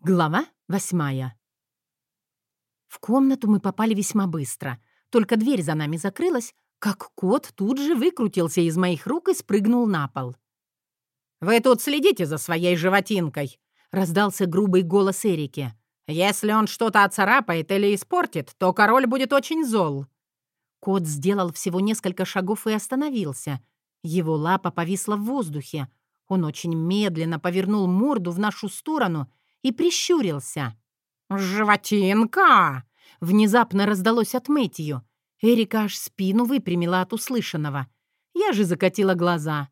Глава восьмая. В комнату мы попали весьма быстро. Только дверь за нами закрылась, как кот тут же выкрутился из моих рук и спрыгнул на пол. «Вы тут следите за своей животинкой», — раздался грубый голос Эрики. «Если он что-то оцарапает или испортит, то король будет очень зол». Кот сделал всего несколько шагов и остановился. Его лапа повисла в воздухе. Он очень медленно повернул морду в нашу сторону и прищурился. «Животинка!» — внезапно раздалось от Мэтью. Эрика аж спину выпрямила от услышанного. Я же закатила глаза.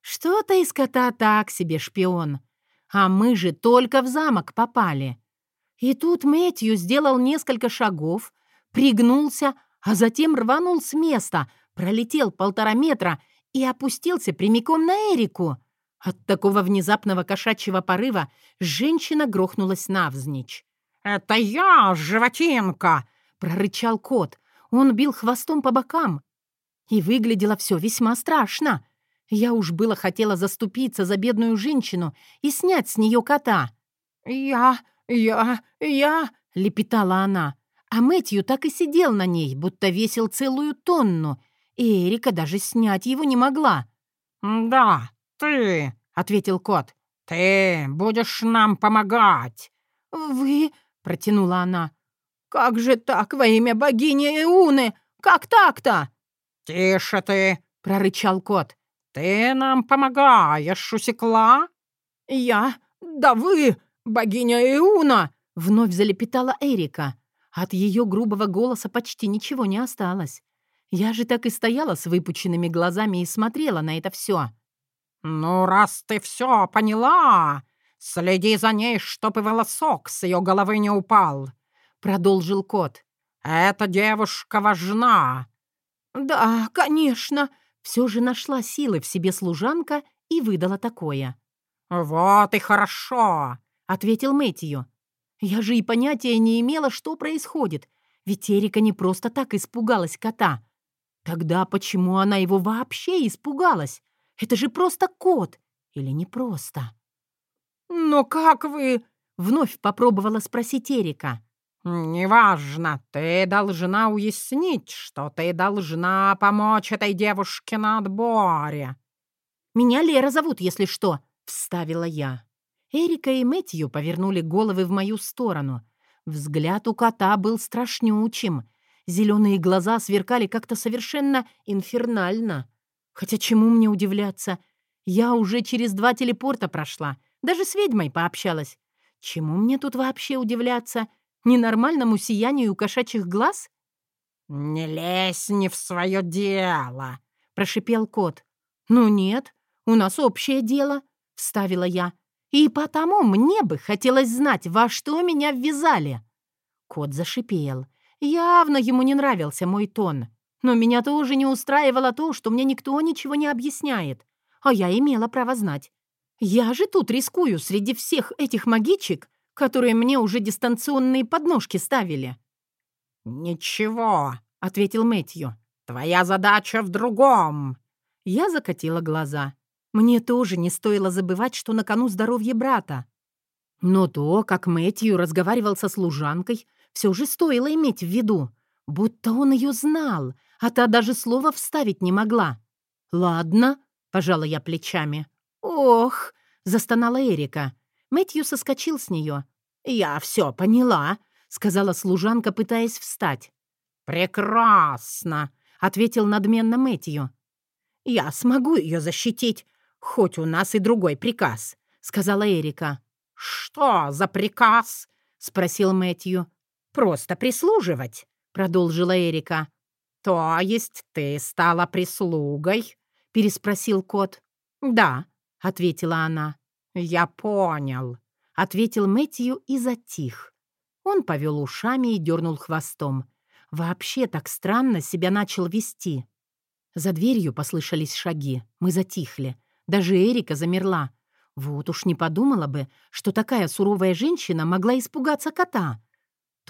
Что-то из кота так себе шпион. А мы же только в замок попали. И тут Мэтью сделал несколько шагов, пригнулся, а затем рванул с места, пролетел полтора метра и опустился прямиком на Эрику. От такого внезапного кошачьего порыва женщина грохнулась навзничь. «Это я, животинка!» — прорычал кот. Он бил хвостом по бокам. И выглядело все весьма страшно. Я уж было хотела заступиться за бедную женщину и снять с нее кота. «Я, я, я...» — лепетала она. А Мэтью так и сидел на ней, будто весил целую тонну, и Эрика даже снять его не могла. «Да, ты», — ответил кот. «Ты будешь нам помогать». «Вы...» — протянула она. «Как же так, во имя богини Иуны? Как так-то?» «Тише ты!» — прорычал кот. «Ты нам помогаешь, усекла?» «Я? Да вы, богиня Иуна!» — вновь залепетала Эрика. От ее грубого голоса почти ничего не осталось. Я же так и стояла с выпученными глазами и смотрела на это все. «Ну, раз ты все поняла, следи за ней, чтоб и волосок с ее головы не упал», — продолжил кот. «Эта девушка важна». «Да, конечно», — все же нашла силы в себе служанка и выдала такое. «Вот и хорошо», — ответил Мэтью. «Я же и понятия не имела, что происходит, ведь Эрика не просто так испугалась кота. Тогда почему она его вообще испугалась? Это же просто кот. Или не просто? «Но как вы...» — вновь попробовала спросить Эрика. «Неважно, ты должна уяснить, что ты должна помочь этой девушке на отборе». «Меня Лера зовут, если что», — вставила я. Эрика и Мэтью повернули головы в мою сторону. Взгляд у кота был страшнючим. Зеленые глаза сверкали как-то совершенно инфернально. Хотя чему мне удивляться? Я уже через два телепорта прошла, даже с ведьмой пообщалась. Чему мне тут вообще удивляться? Ненормальному сиянию кошачьих глаз? «Не лезь не в свое дело», — прошипел кот. «Ну нет, у нас общее дело», — вставила я. «И потому мне бы хотелось знать, во что меня ввязали». Кот зашипел. Явно ему не нравился мой тон. Но меня тоже не устраивало то, что мне никто ничего не объясняет. А я имела право знать. Я же тут рискую среди всех этих магичек, которые мне уже дистанционные подножки ставили. «Ничего», — ответил Мэтью. «Твоя задача в другом». Я закатила глаза. Мне тоже не стоило забывать, что на кону здоровье брата. Но то, как Мэтью разговаривал со служанкой, все же стоило иметь в виду. Будто он ее знал, а та даже слова вставить не могла. «Ладно», — пожала я плечами. «Ох», — застонала Эрика. Мэтью соскочил с нее. «Я все поняла», — сказала служанка, пытаясь встать. «Прекрасно», — ответил надменно Мэтью. «Я смогу ее защитить, хоть у нас и другой приказ», — сказала Эрика. «Что за приказ?» — спросил Мэтью. «Просто прислуживать», — продолжила Эрика. «То есть ты стала прислугой?» — переспросил кот. «Да», — ответила она. «Я понял», — ответил Мэтью и затих. Он повел ушами и дернул хвостом. Вообще так странно себя начал вести. За дверью послышались шаги. Мы затихли. Даже Эрика замерла. Вот уж не подумала бы, что такая суровая женщина могла испугаться кота.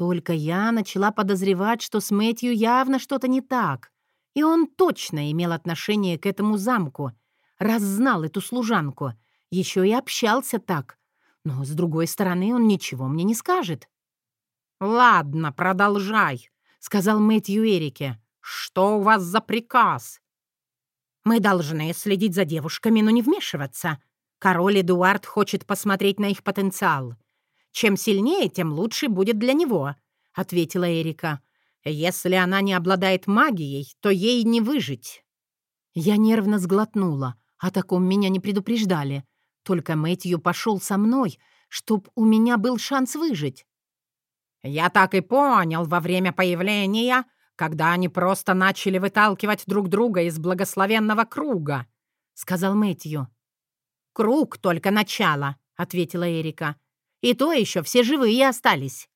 Только я начала подозревать, что с Мэтью явно что-то не так. И он точно имел отношение к этому замку, раз знал эту служанку, еще и общался так. но, с другой стороны, он ничего мне не скажет. «Ладно, продолжай», — сказал Мэтью Эрике. «Что у вас за приказ?» «Мы должны следить за девушками, но не вмешиваться. Король Эдуард хочет посмотреть на их потенциал. Чем сильнее, тем лучше будет для него», — ответила Эрика. «Если она не обладает магией, то ей не выжить». Я нервно сглотнула. О таком меня не предупреждали. Только Мэтью пошел со мной, чтоб у меня был шанс выжить. «Я так и понял во время появления, когда они просто начали выталкивать друг друга из благословенного круга», — сказал Мэтью. «Круг — только начало», — ответила Эрика. «И то еще все живые остались».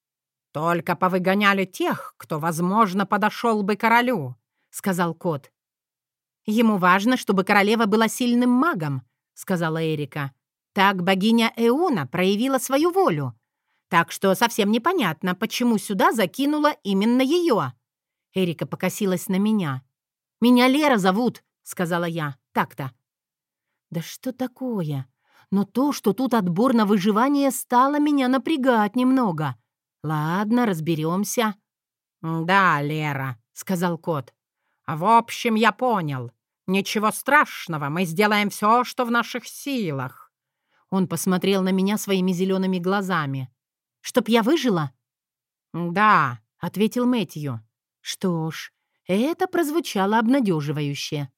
«Только повыгоняли тех, кто, возможно, подошел бы королю», — сказал кот. «Ему важно, чтобы королева была сильным магом», — сказала Эрика. «Так богиня Эуна проявила свою волю. Так что совсем непонятно, почему сюда закинула именно ее». Эрика покосилась на меня. «Меня Лера зовут», — сказала я. «Так-то». «Да что такое? Но то, что тут отбор на выживание, стало меня напрягать немного. Ладно, разберемся». «Да, Лера», — сказал кот. «В общем, я понял. Ничего страшного, мы сделаем все, что в наших силах». Он посмотрел на меня своими зелеными глазами. «Чтоб я выжила?» «Да», — ответил Мэтью. «Что ж, это прозвучало обнадеживающе.